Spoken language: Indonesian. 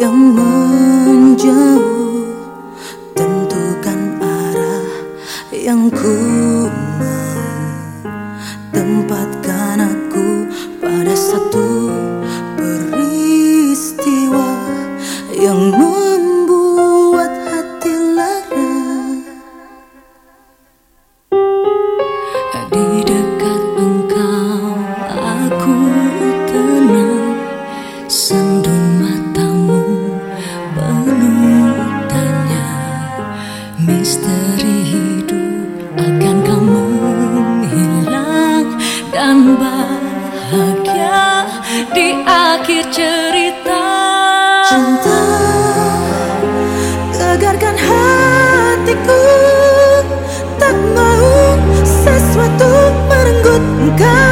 yang menjauh. Tentukan arah yang ku mau. Tempatkan aku misteri hidup akan kamu menghilang dan bahagia di akhir cerita. Cinta tegarkan hatiku. Tak mau sesuatu merenggut engkau.